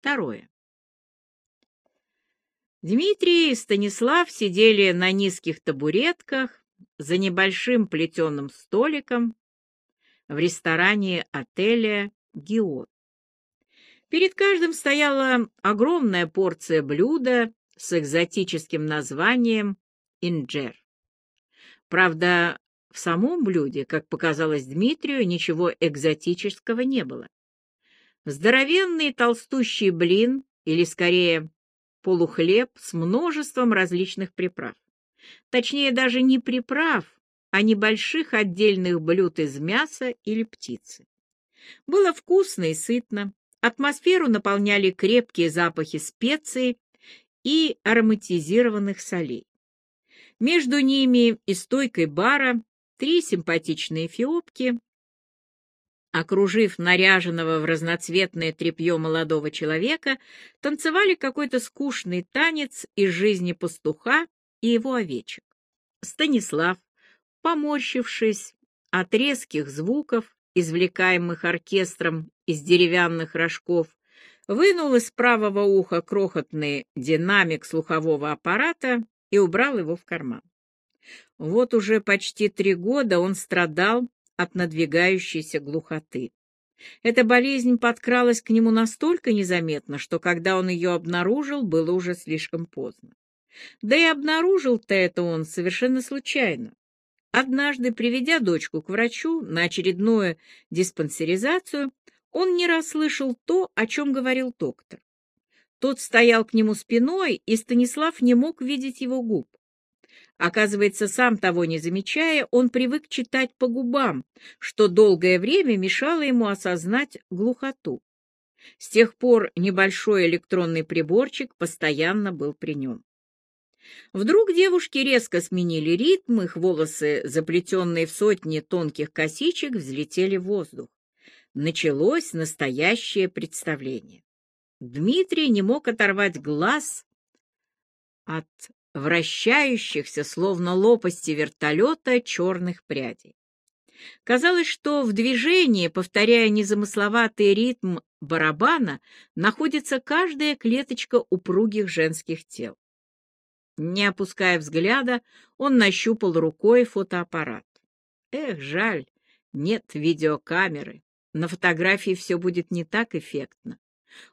Второе. Дмитрий и Станислав сидели на низких табуретках за небольшим плетеным столиком в ресторане отеля «Геот». Перед каждым стояла огромная порция блюда с экзотическим названием «инджер». Правда, в самом блюде, как показалось Дмитрию, ничего экзотического не было. Здоровенный толстущий блин, или скорее полухлеб с множеством различных приправ. Точнее, даже не приправ, а небольших отдельных блюд из мяса или птицы. Было вкусно и сытно. Атмосферу наполняли крепкие запахи специй и ароматизированных солей. Между ними и стойкой бара три симпатичные фиопки, окружив наряженного в разноцветное тряпье молодого человека, танцевали какой-то скучный танец из жизни пастуха и его овечек. Станислав, поморщившись от резких звуков, извлекаемых оркестром из деревянных рожков, вынул из правого уха крохотный динамик слухового аппарата и убрал его в карман. Вот уже почти три года он страдал от надвигающейся глухоты. Эта болезнь подкралась к нему настолько незаметно, что когда он ее обнаружил, было уже слишком поздно. Да и обнаружил-то это он совершенно случайно. Однажды, приведя дочку к врачу на очередную диспансеризацию, он не расслышал то, о чем говорил доктор. Тот стоял к нему спиной, и Станислав не мог видеть его губ. Оказывается, сам того не замечая, он привык читать по губам, что долгое время мешало ему осознать глухоту. С тех пор небольшой электронный приборчик постоянно был при нем. Вдруг девушки резко сменили ритм, их волосы, заплетенные в сотни тонких косичек, взлетели в воздух. Началось настоящее представление. Дмитрий не мог оторвать глаз от вращающихся, словно лопасти вертолета, черных прядей. Казалось, что в движении, повторяя незамысловатый ритм барабана, находится каждая клеточка упругих женских тел. Не опуская взгляда, он нащупал рукой фотоаппарат. Эх, жаль, нет видеокамеры. На фотографии все будет не так эффектно.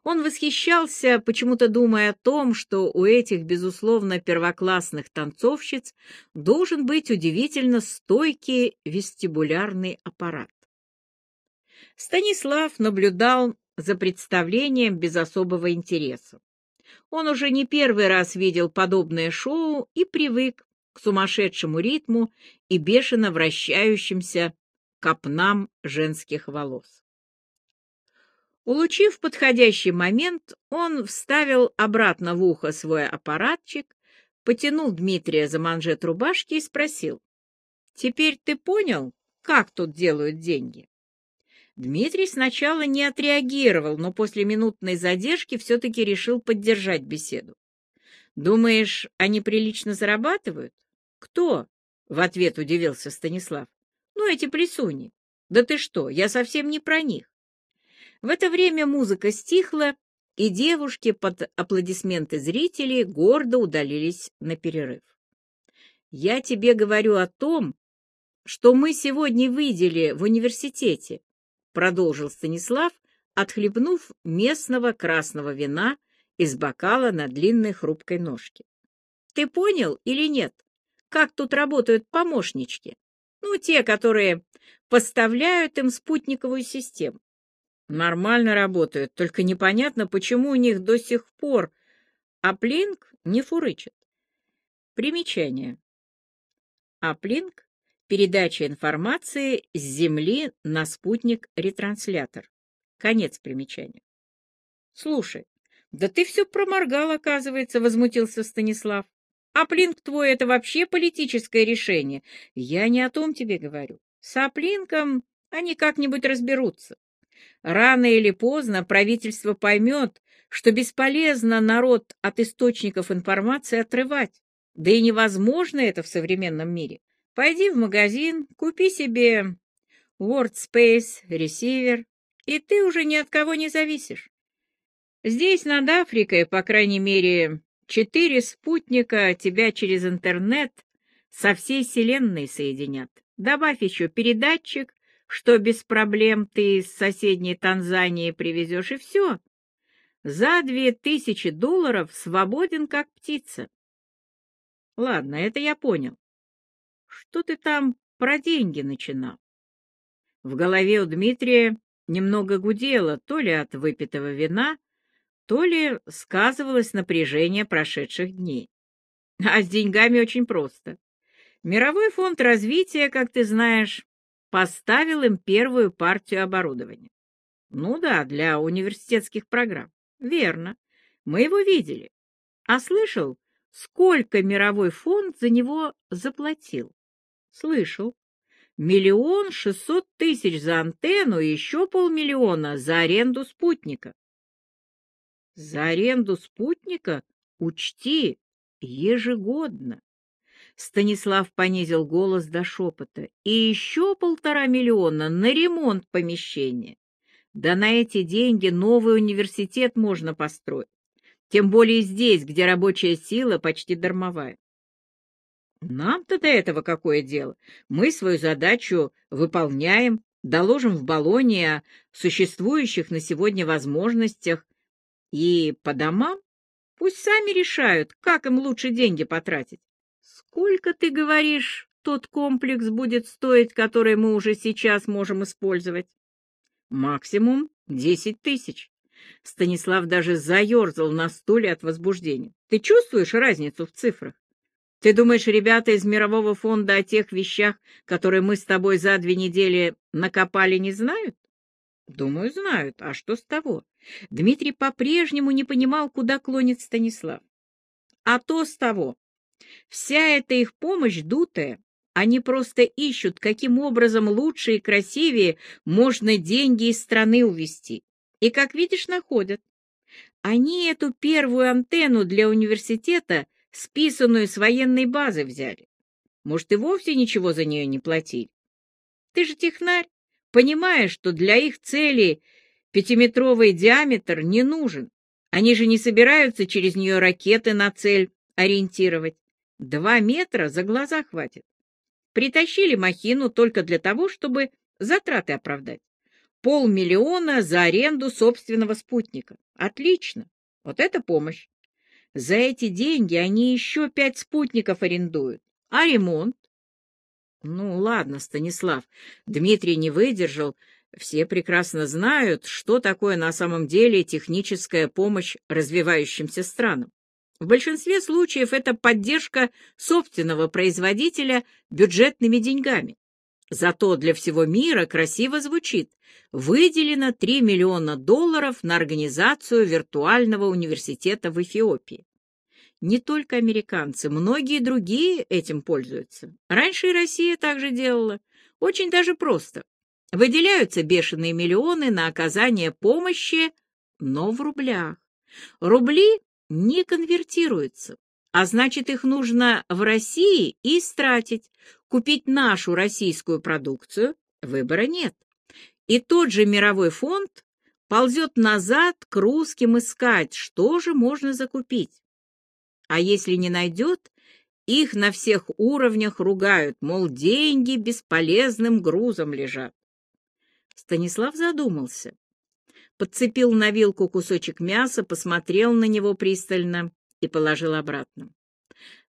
Он восхищался, почему-то думая о том, что у этих, безусловно, первоклассных танцовщиц должен быть удивительно стойкий вестибулярный аппарат. Станислав наблюдал за представлением без особого интереса. Он уже не первый раз видел подобное шоу и привык к сумасшедшему ритму и бешено вращающимся копнам женских волос. Улучив подходящий момент, он вставил обратно в ухо свой аппаратчик, потянул Дмитрия за манжет рубашки и спросил, «Теперь ты понял, как тут делают деньги?» Дмитрий сначала не отреагировал, но после минутной задержки все-таки решил поддержать беседу. «Думаешь, они прилично зарабатывают?» «Кто?» — в ответ удивился Станислав. «Ну, эти плесуни. Да ты что, я совсем не про них. В это время музыка стихла, и девушки под аплодисменты зрителей гордо удалились на перерыв. «Я тебе говорю о том, что мы сегодня видели в университете», продолжил Станислав, отхлебнув местного красного вина из бокала на длинной хрупкой ножке. «Ты понял или нет, как тут работают помощнички? Ну, те, которые поставляют им спутниковую систему. Нормально работают, только непонятно, почему у них до сих пор Аплинк не фурычит. Примечание. Аплинк — передача информации с Земли на спутник-ретранслятор. Конец примечания. Слушай, да ты все проморгал, оказывается, — возмутился Станислав. Аплинк твой — это вообще политическое решение. Я не о том тебе говорю. С Аплинком они как-нибудь разберутся. Рано или поздно правительство поймет, что бесполезно народ от источников информации отрывать. Да и невозможно это в современном мире. Пойди в магазин, купи себе WordSpace, ресивер, и ты уже ни от кого не зависишь. Здесь, над Африкой, по крайней мере, четыре спутника тебя через интернет со всей Вселенной соединят. Добавь еще передатчик, что без проблем ты из соседней Танзании привезешь, и все. За две тысячи долларов свободен, как птица. Ладно, это я понял. Что ты там про деньги начинал? В голове у Дмитрия немного гудело, то ли от выпитого вина, то ли сказывалось напряжение прошедших дней. А с деньгами очень просто. Мировой фонд развития, как ты знаешь, поставил им первую партию оборудования. Ну да, для университетских программ. Верно. Мы его видели. А слышал, сколько мировой фонд за него заплатил? Слышал. Миллион шестьсот тысяч за антенну и еще полмиллиона за аренду спутника. За аренду спутника учти ежегодно. Станислав понизил голос до шепота. И еще полтора миллиона на ремонт помещения. Да на эти деньги новый университет можно построить. Тем более здесь, где рабочая сила почти дармовая. Нам-то до этого какое дело? Мы свою задачу выполняем, доложим в Болоне о существующих на сегодня возможностях и по домам пусть сами решают, как им лучше деньги потратить. Сколько, ты говоришь, тот комплекс будет стоить, который мы уже сейчас можем использовать? Максимум десять тысяч. Станислав даже заерзал на стуле от возбуждения. Ты чувствуешь разницу в цифрах? Ты думаешь, ребята из Мирового фонда о тех вещах, которые мы с тобой за две недели накопали, не знают? Думаю, знают. А что с того? Дмитрий по-прежнему не понимал, куда клонит Станислав. А то с того. Вся эта их помощь дутая. Они просто ищут, каким образом лучше и красивее можно деньги из страны увезти. И, как видишь, находят. Они эту первую антенну для университета, списанную с военной базы, взяли. Может, и вовсе ничего за нее не платили. Ты же технарь, понимаешь, что для их цели пятиметровый диаметр не нужен. Они же не собираются через нее ракеты на цель ориентировать. Два метра за глаза хватит. Притащили махину только для того, чтобы затраты оправдать. Полмиллиона за аренду собственного спутника. Отлично. Вот это помощь. За эти деньги они еще пять спутников арендуют. А ремонт? Ну, ладно, Станислав. Дмитрий не выдержал. Все прекрасно знают, что такое на самом деле техническая помощь развивающимся странам. В большинстве случаев это поддержка собственного производителя бюджетными деньгами. Зато для всего мира красиво звучит. Выделено 3 миллиона долларов на организацию виртуального университета в Эфиопии. Не только американцы, многие другие этим пользуются. Раньше и Россия также делала. Очень даже просто. Выделяются бешеные миллионы на оказание помощи, но в рублях. Рубли не конвертируются, а значит, их нужно в России истратить. Купить нашу российскую продукцию выбора нет. И тот же мировой фонд ползет назад к русским искать, что же можно закупить. А если не найдет, их на всех уровнях ругают, мол, деньги бесполезным грузом лежат. Станислав задумался подцепил на вилку кусочек мяса, посмотрел на него пристально и положил обратно.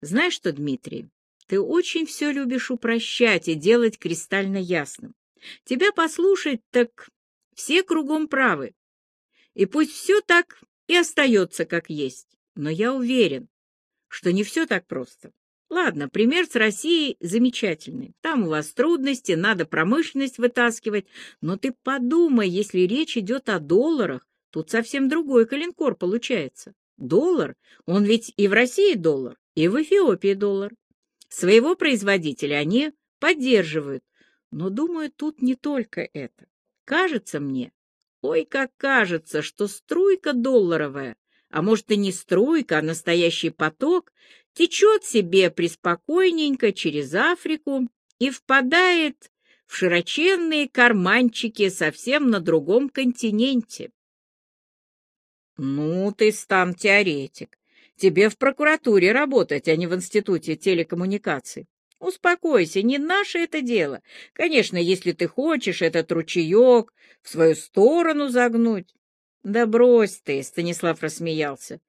«Знаешь что, Дмитрий, ты очень все любишь упрощать и делать кристально ясным. Тебя послушать, так все кругом правы. И пусть все так и остается, как есть. Но я уверен, что не все так просто. Ладно, пример с Россией замечательный. Там у вас трудности, надо промышленность вытаскивать. Но ты подумай, если речь идет о долларах, тут совсем другой калинкор получается. Доллар, он ведь и в России доллар, и в Эфиопии доллар. Своего производителя они поддерживают. Но, думаю, тут не только это. Кажется мне, ой, как кажется, что струйка долларовая, а может и не струйка, а настоящий поток, течет себе преспокойненько через Африку и впадает в широченные карманчики совсем на другом континенте. Ну, ты стан теоретик. Тебе в прокуратуре работать, а не в институте телекоммуникаций. Успокойся, не наше это дело. Конечно, если ты хочешь этот ручеек в свою сторону загнуть. Да брось ты, Станислав рассмеялся.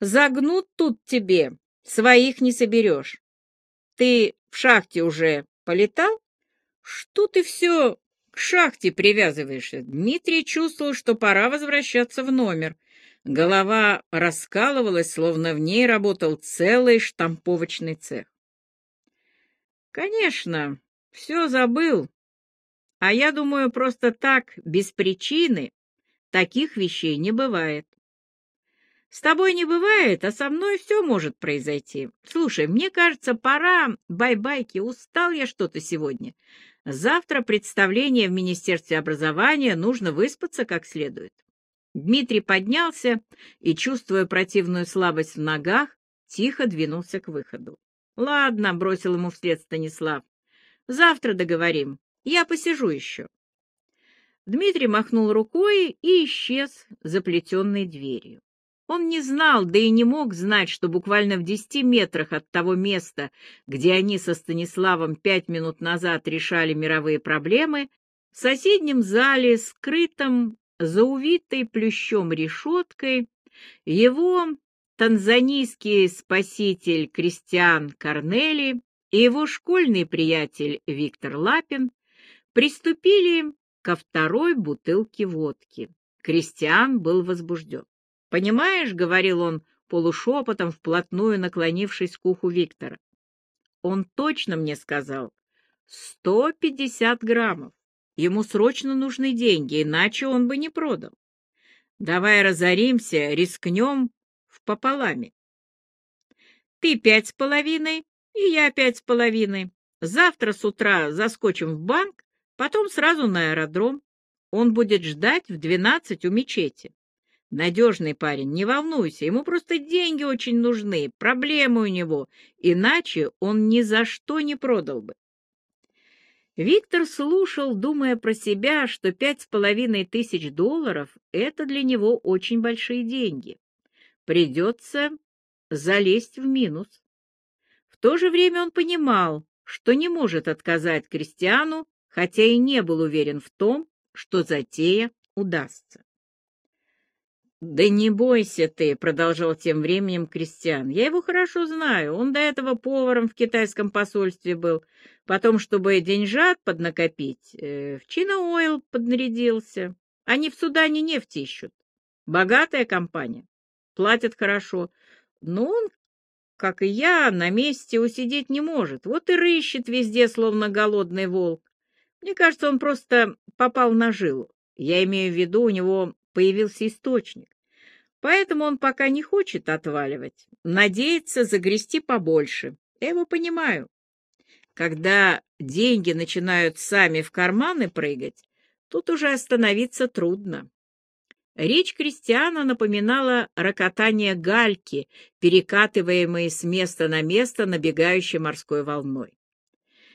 Загнут тут тебе, своих не соберешь. Ты в шахте уже полетал? Что ты все к шахте привязываешься? Дмитрий чувствовал, что пора возвращаться в номер. Голова раскалывалась, словно в ней работал целый штамповочный цех. Конечно, все забыл. А я думаю, просто так, без причины, таких вещей не бывает. С тобой не бывает, а со мной все может произойти. Слушай, мне кажется, пора, бай-байки, устал я что-то сегодня. Завтра представление в Министерстве образования, нужно выспаться как следует. Дмитрий поднялся и, чувствуя противную слабость в ногах, тихо двинулся к выходу. — Ладно, — бросил ему вслед Станислав. — Завтра договорим. Я посижу еще. Дмитрий махнул рукой и исчез за плетенной дверью. Он не знал, да и не мог знать, что буквально в десяти метрах от того места, где они со Станиславом пять минут назад решали мировые проблемы, в соседнем зале, скрытом за увитой плющом решеткой, его танзанийский спаситель Кристиан Корнели и его школьный приятель Виктор Лапин приступили ко второй бутылке водки. Кристиан был возбужден. «Понимаешь, — говорил он полушепотом, вплотную наклонившись к уху Виктора, — он точно мне сказал, сто пятьдесят граммов. Ему срочно нужны деньги, иначе он бы не продал. Давай разоримся, рискнем в пополами. Ты пять с половиной, и я пять с половиной. Завтра с утра заскочим в банк, потом сразу на аэродром. Он будет ждать в двенадцать у мечети. Надежный парень, не волнуйся, ему просто деньги очень нужны, проблемы у него, иначе он ни за что не продал бы. Виктор слушал, думая про себя, что пять с половиной тысяч долларов — это для него очень большие деньги. Придется залезть в минус. В то же время он понимал, что не может отказать Кристиану, хотя и не был уверен в том, что затея удастся. «Да не бойся ты», — продолжал тем временем Кристиан. «Я его хорошо знаю. Он до этого поваром в китайском посольстве был. Потом, чтобы деньжат поднакопить, э, в Чина-Ойл поднарядился. Они в Судане нефть ищут. Богатая компания. Платят хорошо. Но он, как и я, на месте усидеть не может. Вот и рыщет везде, словно голодный волк. Мне кажется, он просто попал на жилу. Я имею в виду, у него появился источник. Поэтому он пока не хочет отваливать, надеется загрести побольше. Я его понимаю. Когда деньги начинают сами в карманы прыгать, тут уже остановиться трудно. Речь крестьяна напоминала рокотание гальки, перекатываемые с места на место набегающей морской волной.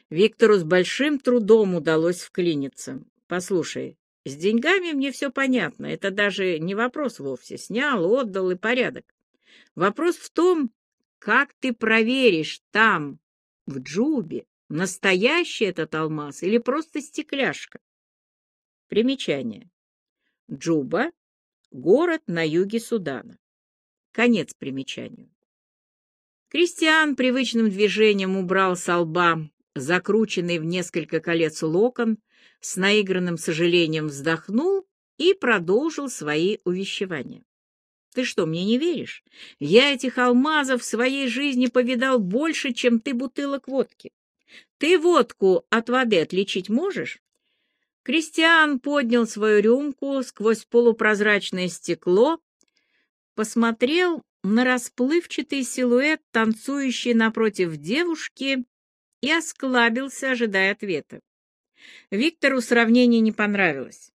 Виктору с большим трудом удалось вклиниться. «Послушай, с деньгами мне все понятно, это даже не вопрос вовсе. Снял, отдал и порядок. Вопрос в том, как ты проверишь там, в Джубе, настоящий этот алмаз или просто стекляшка. Примечание. Джуба — город на юге Судана. Конец примечанию. Кристиан привычным движением убрал с лба закрученный в несколько колец локон, с наигранным сожалением вздохнул и продолжил свои увещевания. Ты что, мне не веришь? Я этих алмазов в своей жизни повидал больше, чем ты бутылок водки. Ты водку от воды отличить можешь? Кристиан поднял свою рюмку сквозь полупрозрачное стекло, посмотрел на расплывчатый силуэт, танцующий напротив девушки, и осклабился, ожидая ответа. Виктору сравнение не понравилось.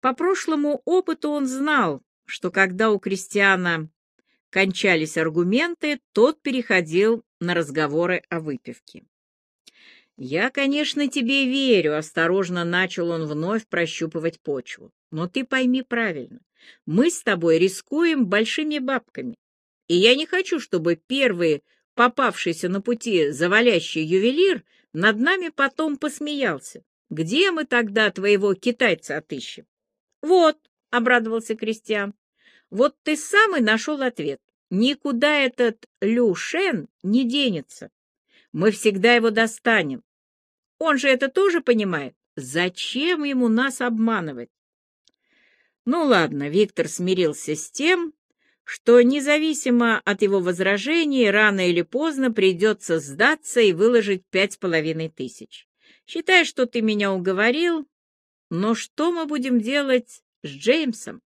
По прошлому опыту он знал, что когда у Кристиана кончались аргументы, тот переходил на разговоры о выпивке. «Я, конечно, тебе верю», — осторожно начал он вновь прощупывать почву. «Но ты пойми правильно, мы с тобой рискуем большими бабками, и я не хочу, чтобы первый попавшийся на пути завалящий ювелир над нами потом посмеялся. Где мы тогда твоего китайца отыщем? Вот, — обрадовался Кристиан, — вот ты сам и нашел ответ. Никуда этот Лю Шен не денется. Мы всегда его достанем. Он же это тоже понимает. Зачем ему нас обманывать? Ну ладно, Виктор смирился с тем, что независимо от его возражений, рано или поздно придется сдаться и выложить пять с половиной тысяч. Считай, что ты меня уговорил, но что мы будем делать с Джеймсом?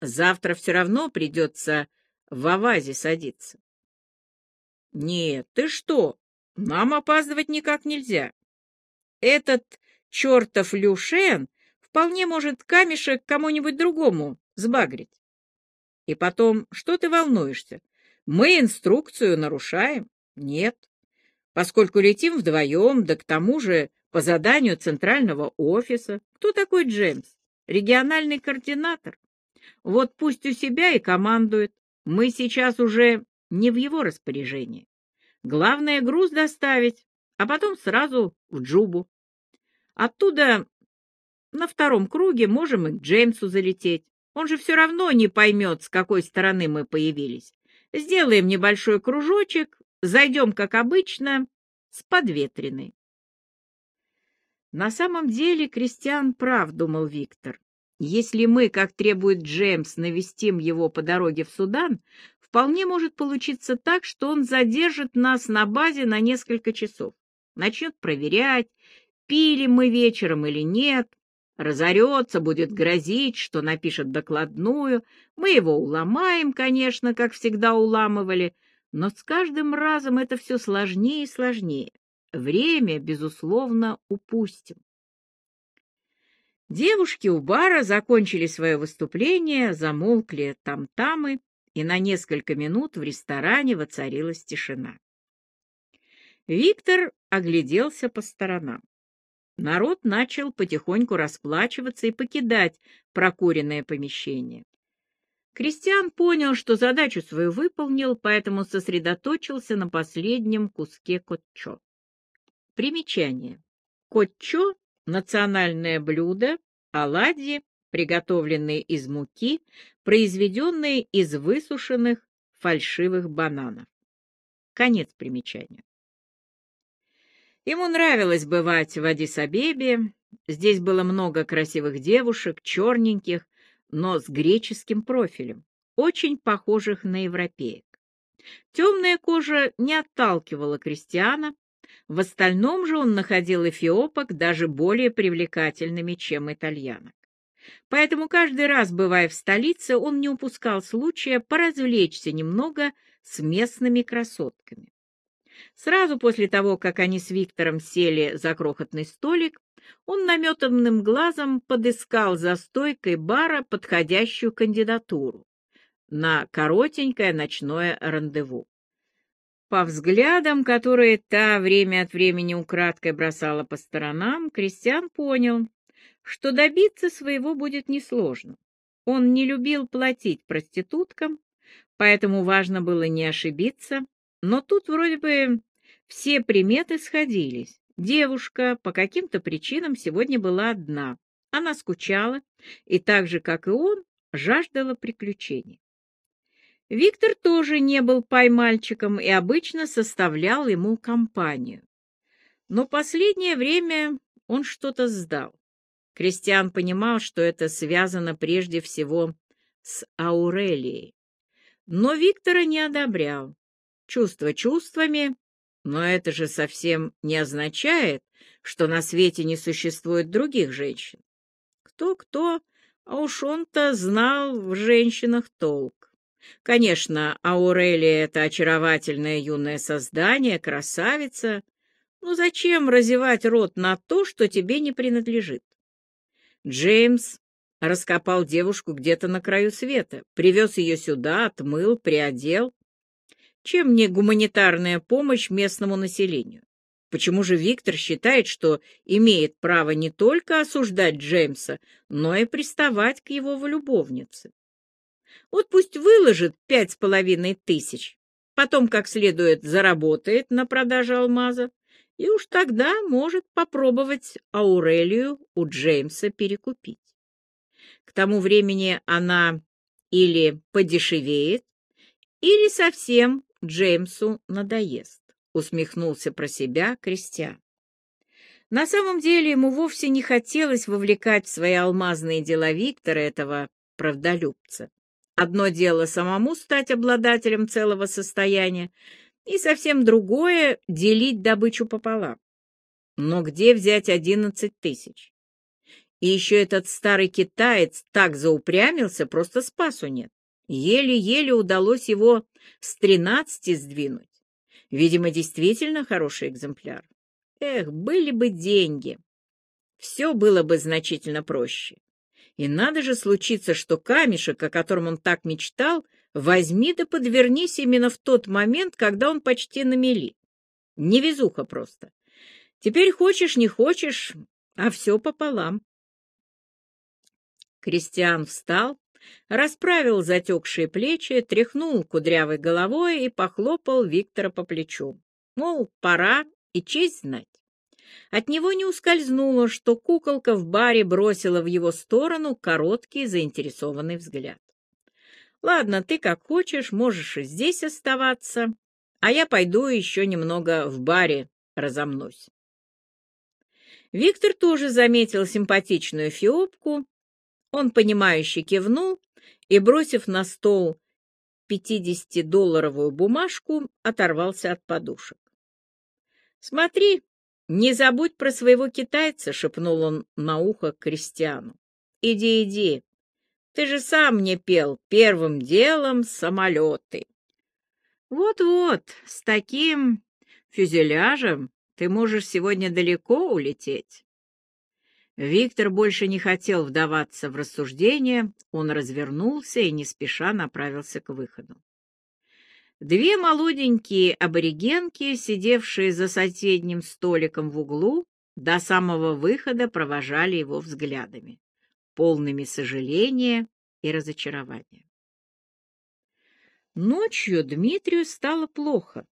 Завтра все равно придется в Авазе садиться. Нет, ты что? Нам опаздывать никак нельзя. Этот чертов Люшен вполне может камешек кому-нибудь другому сбагрить. И потом, что ты волнуешься? Мы инструкцию нарушаем? Нет. Поскольку летим вдвоем, да к тому же по заданию центрального офиса. Кто такой Джеймс? Региональный координатор. Вот пусть у себя и командует. Мы сейчас уже не в его распоряжении. Главное груз доставить, а потом сразу в Джубу. Оттуда на втором круге можем и к Джеймсу залететь. Он же все равно не поймет, с какой стороны мы появились. Сделаем небольшой кружочек, зайдем, как обычно, с подветренной. На самом деле Кристиан прав, думал Виктор. Если мы, как требует Джеймс, навестим его по дороге в Судан, вполне может получиться так, что он задержит нас на базе на несколько часов. Начнет проверять, пили мы вечером или нет, разорется, будет грозить, что напишет докладную. Мы его уломаем, конечно, как всегда уламывали, но с каждым разом это все сложнее и сложнее. Время, безусловно, упустим. Девушки у бара закончили свое выступление, замолкли там-тамы, и на несколько минут в ресторане воцарилась тишина. Виктор огляделся по сторонам. Народ начал потихоньку расплачиваться и покидать прокуренное помещение. Кристиан понял, что задачу свою выполнил, поэтому сосредоточился на последнем куске котчо. Примечание. Котчо – национальное блюдо, оладьи, приготовленные из муки, произведенные из высушенных фальшивых бананов. Конец примечания. Ему нравилось бывать в Адис-Абебе. Здесь было много красивых девушек, черненьких, но с греческим профилем, очень похожих на европеек. Темная кожа не отталкивала крестьяна, в остальном же он находил эфиопок даже более привлекательными, чем итальянок. Поэтому каждый раз, бывая в столице, он не упускал случая поразвлечься немного с местными красотками. Сразу после того, как они с Виктором сели за крохотный столик, он наметанным глазом подыскал за стойкой бара подходящую кандидатуру на коротенькое ночное рандеву. По взглядам, которые та время от времени украдкой бросала по сторонам, Кристиан понял, что добиться своего будет несложно. Он не любил платить проституткам, поэтому важно было не ошибиться, но тут вроде бы все приметы сходились. Девушка по каким-то причинам сегодня была одна. Она скучала и так же, как и он, жаждала приключений. Виктор тоже не был поймальчиком и обычно составлял ему компанию. Но последнее время он что-то сдал. Кристиан понимал, что это связано прежде всего с Аурелией. Но Виктора не одобрял. Чувства чувствами, но это же совсем не означает, что на свете не существует других женщин. Кто-кто, а уж он-то знал в женщинах толк. Конечно, Аурелия — это очаровательное юное создание, красавица, но зачем разевать рот на то, что тебе не принадлежит? Джеймс раскопал девушку где-то на краю света, привез ее сюда, отмыл, приодел. Чем не гуманитарная помощь местному населению? Почему же Виктор считает, что имеет право не только осуждать Джеймса, но и приставать к его любовнице? Вот пусть выложит пять с половиной тысяч, потом как следует заработает на продаже алмаза, и уж тогда может попробовать Аурелию у Джеймса перекупить. К тому времени она или подешевеет, или совсем Джеймсу надоест, усмехнулся про себя Кристиан. На самом деле ему вовсе не хотелось вовлекать в свои алмазные дела Виктора, этого правдолюбца. Одно дело самому стать обладателем целого состояния, и совсем другое — делить добычу пополам. Но где взять одиннадцать тысяч? И еще этот старый китаец так заупрямился, просто спасу нет. Еле-еле удалось его с тринадцати сдвинуть. Видимо, действительно хороший экземпляр. Эх, были бы деньги. Все было бы значительно проще. И надо же случиться, что камешек, о котором он так мечтал, возьми да подвернись именно в тот момент, когда он почти на мели. Невезуха просто. Теперь хочешь, не хочешь, а все пополам. Кристиан встал, расправил затекшие плечи, тряхнул кудрявой головой и похлопал Виктора по плечу. Мол, пора и честь знать. От него не ускользнуло, что куколка в баре бросила в его сторону короткий заинтересованный взгляд. «Ладно, ты как хочешь, можешь и здесь оставаться, а я пойду еще немного в баре разомнусь». Виктор тоже заметил симпатичную фиопку. Он, понимающе кивнул и, бросив на стол 50-долларовую бумажку, оторвался от подушек. «Смотри, не забудь про своего китайца», — шепнул он на ухо Кристиану. «Иди, иди. Ты же сам мне пел первым делом самолеты». «Вот-вот, с таким фюзеляжем ты можешь сегодня далеко улететь». Виктор больше не хотел вдаваться в рассуждения, он развернулся и не спеша направился к выходу. Две молоденькие аборигенки, сидевшие за соседним столиком в углу, до самого выхода провожали его взглядами, полными сожаления и разочарования. Ночью Дмитрию стало плохо.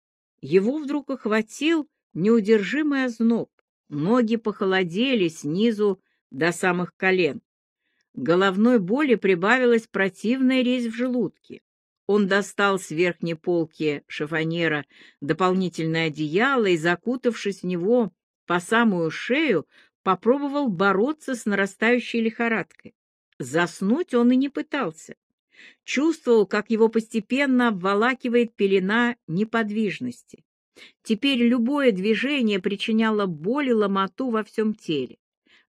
Его вдруг охватил неудержимый озноб. Ноги похолодели снизу до самых колен. Головной боли прибавилась противная резь в желудке. Он достал с верхней полки шифонера дополнительное одеяло и, закутавшись в него по самую шею, попробовал бороться с нарастающей лихорадкой. Заснуть он и не пытался. Чувствовал, как его постепенно обволакивает пелена неподвижности. Теперь любое движение причиняло боль и ломоту во всем теле.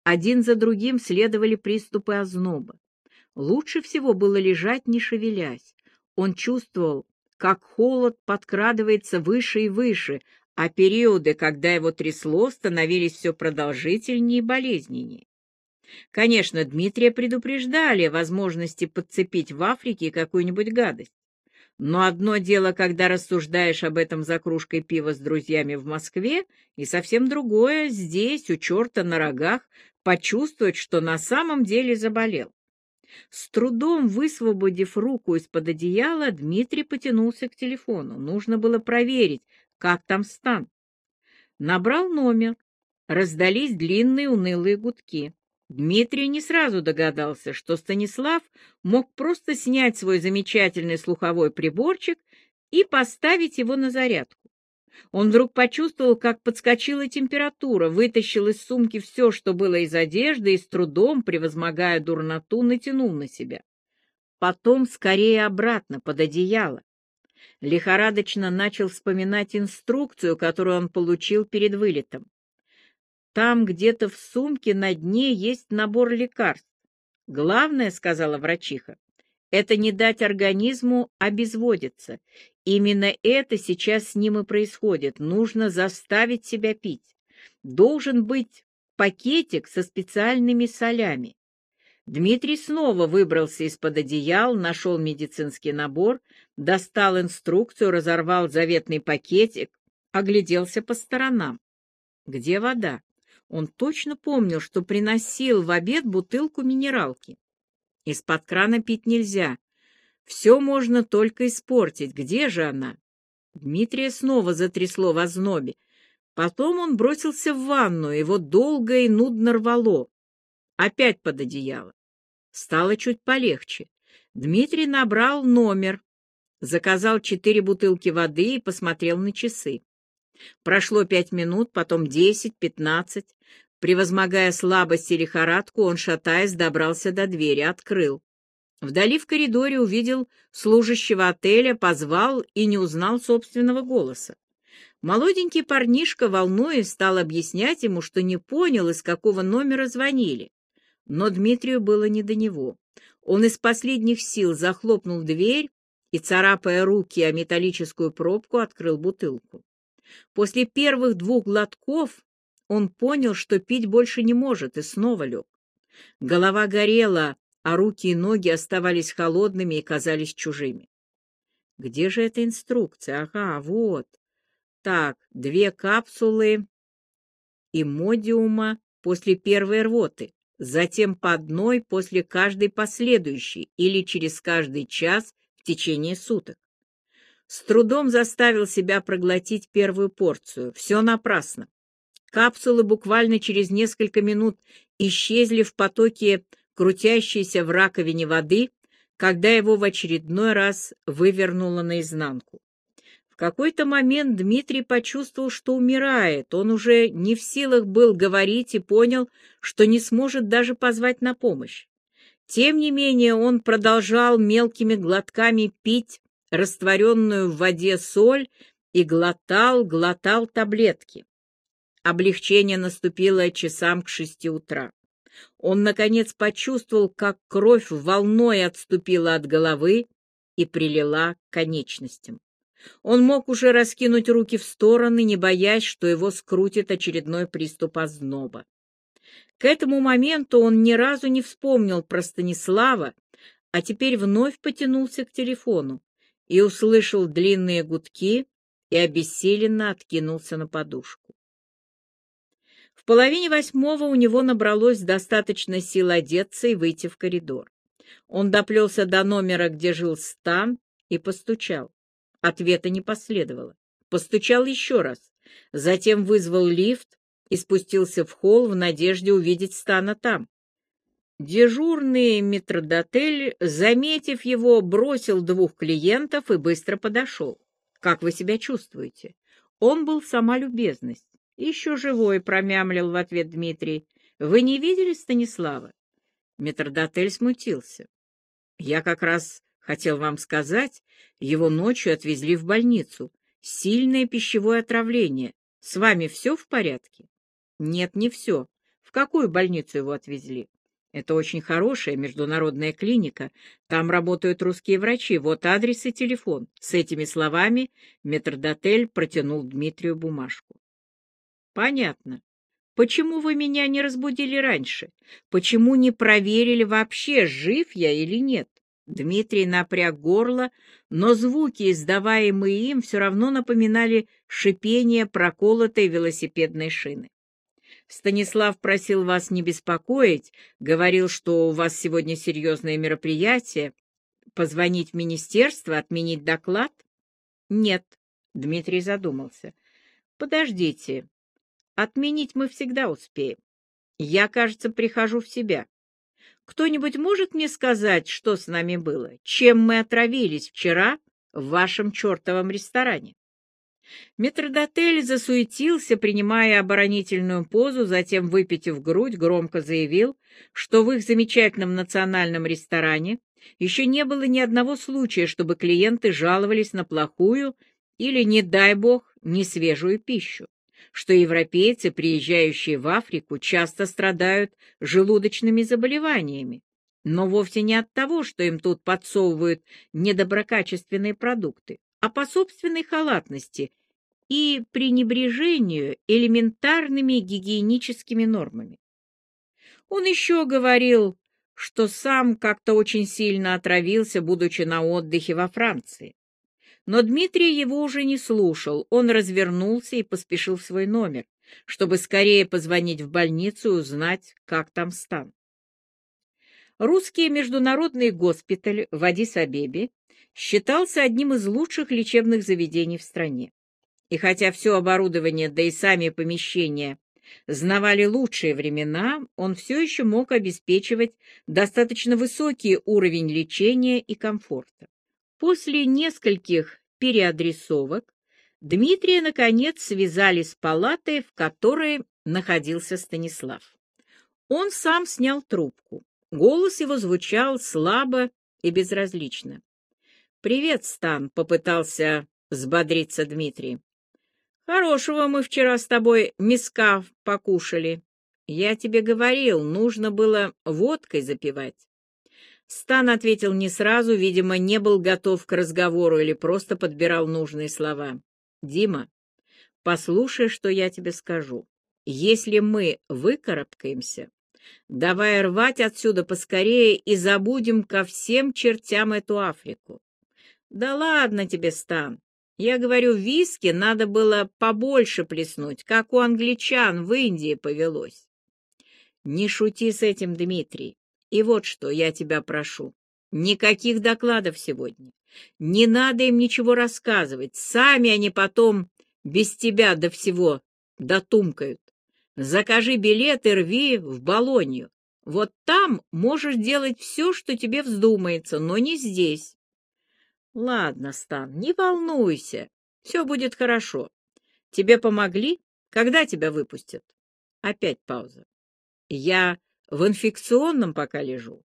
Один за другим следовали приступы озноба. Лучше всего было лежать, не шевелясь. Он чувствовал, как холод подкрадывается выше и выше, а периоды, когда его трясло, становились все продолжительнее и болезненнее. Конечно, Дмитрия предупреждали о возможности подцепить в Африке какую-нибудь гадость. Но одно дело, когда рассуждаешь об этом за кружкой пива с друзьями в Москве, и совсем другое здесь, у черта на рогах, почувствовать, что на самом деле заболел. С трудом высвободив руку из-под одеяла, Дмитрий потянулся к телефону. Нужно было проверить, как там Стан. Набрал номер. Раздались длинные унылые гудки. Дмитрий не сразу догадался, что Станислав мог просто снять свой замечательный слуховой приборчик и поставить его на зарядку. Он вдруг почувствовал, как подскочила температура, вытащил из сумки все, что было из одежды, и с трудом, превозмогая дурноту, натянул на себя. Потом скорее обратно, под одеяло. Лихорадочно начал вспоминать инструкцию, которую он получил перед вылетом. Там где-то в сумке на дне есть набор лекарств. Главное, — сказала врачиха, — это не дать организму обезводиться. Именно это сейчас с ним и происходит. Нужно заставить себя пить. Должен быть пакетик со специальными солями. Дмитрий снова выбрался из-под одеял, нашел медицинский набор, достал инструкцию, разорвал заветный пакетик, огляделся по сторонам. Где вода? Он точно помнил, что приносил в обед бутылку минералки. Из-под крана пить нельзя. Все можно только испортить. Где же она? Дмитрия снова затрясло в ознобе. Потом он бросился в ванну, его долго и нудно рвало. Опять под одеяло. Стало чуть полегче. Дмитрий набрал номер, заказал четыре бутылки воды и посмотрел на часы. Прошло пять минут, потом десять, пятнадцать. Превозмогая слабость и лихорадку, он, шатаясь, добрался до двери, открыл. Вдали в коридоре увидел служащего отеля, позвал и не узнал собственного голоса. Молоденький парнишка, волнуясь, стал объяснять ему, что не понял, из какого номера звонили. Но Дмитрию было не до него. Он из последних сил захлопнул дверь и, царапая руки о металлическую пробку, открыл бутылку. После первых двух глотков он понял, что пить больше не может, и снова лег. Голова горела, а руки и ноги оставались холодными и казались чужими. Где же эта инструкция? Ага, вот. Так, две капсулы имодиума после первой рвоты, затем по одной после каждой последующей или через каждый час в течение суток. С трудом заставил себя проглотить первую порцию. Все напрасно. Капсулы буквально через несколько минут исчезли в потоке крутящейся в раковине воды, когда его в очередной раз вывернуло наизнанку. В какой-то момент Дмитрий почувствовал, что умирает. Он уже не в силах был говорить и понял, что не сможет даже позвать на помощь. Тем не менее он продолжал мелкими глотками пить растворенную в воде соль и глотал, глотал таблетки. Облегчение наступило часам к шести утра. Он, наконец, почувствовал, как кровь волной отступила от головы и прилила к конечностям. Он мог уже раскинуть руки в стороны, не боясь, что его скрутит очередной приступ озноба. К этому моменту он ни разу не вспомнил про Станислава, а теперь вновь потянулся к телефону и услышал длинные гудки и обессиленно откинулся на подушку. В половине восьмого у него набралось достаточно сил одеться и выйти в коридор. Он доплелся до номера, где жил Стан, и постучал. Ответа не последовало. Постучал еще раз, затем вызвал лифт и спустился в холл в надежде увидеть Стана там. Дежурный метродотель, заметив его, бросил двух клиентов и быстро подошел. «Как вы себя чувствуете?» Он был сама любезность. «Еще живой», — промямлил в ответ Дмитрий. «Вы не видели Станислава?» Метродотель смутился. «Я как раз Хотел вам сказать, его ночью отвезли в больницу. Сильное пищевое отравление. С вами все в порядке? Нет, не все. В какую больницу его отвезли? Это очень хорошая международная клиника. Там работают русские врачи. Вот адрес и телефон. С этими словами метрдотель протянул Дмитрию бумажку. Понятно. Почему вы меня не разбудили раньше? Почему не проверили вообще, жив я или нет? Дмитрий напряг горло, но звуки, издаваемые им, все равно напоминали шипение проколотой велосипедной шины. Станислав просил вас не беспокоить, говорил, что у вас сегодня серьезное мероприятие. Позвонить в министерство, отменить доклад? Нет, Дмитрий задумался. Подождите, отменить мы всегда успеем. Я, кажется, прихожу в себя. Кто-нибудь может мне сказать, что с нами было? Чем мы отравились вчера в вашем чертовом ресторане?» Метродотель засуетился, принимая оборонительную позу, затем, выпитив грудь, громко заявил, что в их замечательном национальном ресторане еще не было ни одного случая, чтобы клиенты жаловались на плохую или, не дай бог, несвежую пищу что европейцы, приезжающие в Африку, часто страдают желудочными заболеваниями, но вовсе не от того, что им тут подсовывают недоброкачественные продукты, а по собственной халатности и пренебрежению элементарными гигиеническими нормами. Он еще говорил, что сам как-то очень сильно отравился, будучи на отдыхе во Франции. Но Дмитрий его уже не слушал, он развернулся и поспешил в свой номер, чтобы скорее позвонить в больницу и узнать, как там Стан. Русский международный госпиталь в Адис-Абебе считался одним из лучших лечебных заведений в стране. И хотя все оборудование, да и сами помещения знавали лучшие времена, он все еще мог обеспечивать достаточно высокий уровень лечения и комфорта. После нескольких переадресовок Дмитрия, наконец, связали с палатой, в которой находился Станислав. Он сам снял трубку. Голос его звучал слабо и безразлично. «Привет, Стан», — попытался взбодриться Дмитрий. Хорошего мы вчера с тобой миска покушали. Я тебе говорил, нужно было водкой запивать. Стан ответил не сразу, видимо, не был готов к разговору или просто подбирал нужные слова. «Дима, послушай, что я тебе скажу. Если мы выкарабкаемся, давай рвать отсюда поскорее и забудем ко всем чертям эту Африку. Да ладно тебе, Стан, я говорю, виски надо было побольше плеснуть, как у англичан в Индии повелось. Не шути с этим, Дмитрий. И вот что я тебя прошу. Никаких докладов сегодня. Не надо им ничего рассказывать. Сами они потом без тебя до всего дотумкают. Закажи билет и рви в Болонью. Вот там можешь делать все, что тебе вздумается, но не здесь. Ладно, Стан, не волнуйся. Все будет хорошо. Тебе помогли? Когда тебя выпустят? Опять пауза. Я в инфекционном пока лежу.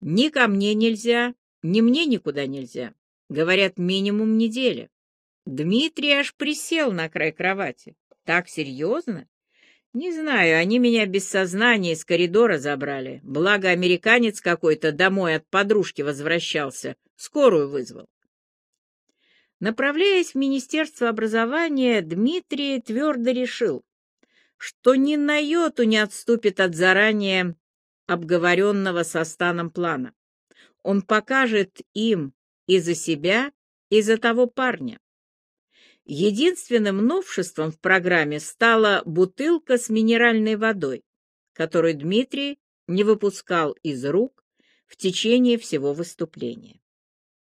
Ни ко мне нельзя, ни мне никуда нельзя. Говорят, минимум неделя. Дмитрий аж присел на край кровати. Так серьезно? Не знаю, они меня без сознания из коридора забрали. Благо, американец какой-то домой от подружки возвращался, скорую вызвал. Направляясь в Министерство образования, Дмитрий твердо решил, что ни на йоту не отступит от заранее обговоренного со Станом плана. Он покажет им и за себя, и за того парня. Единственным новшеством в программе стала бутылка с минеральной водой, которую Дмитрий не выпускал из рук в течение всего выступления.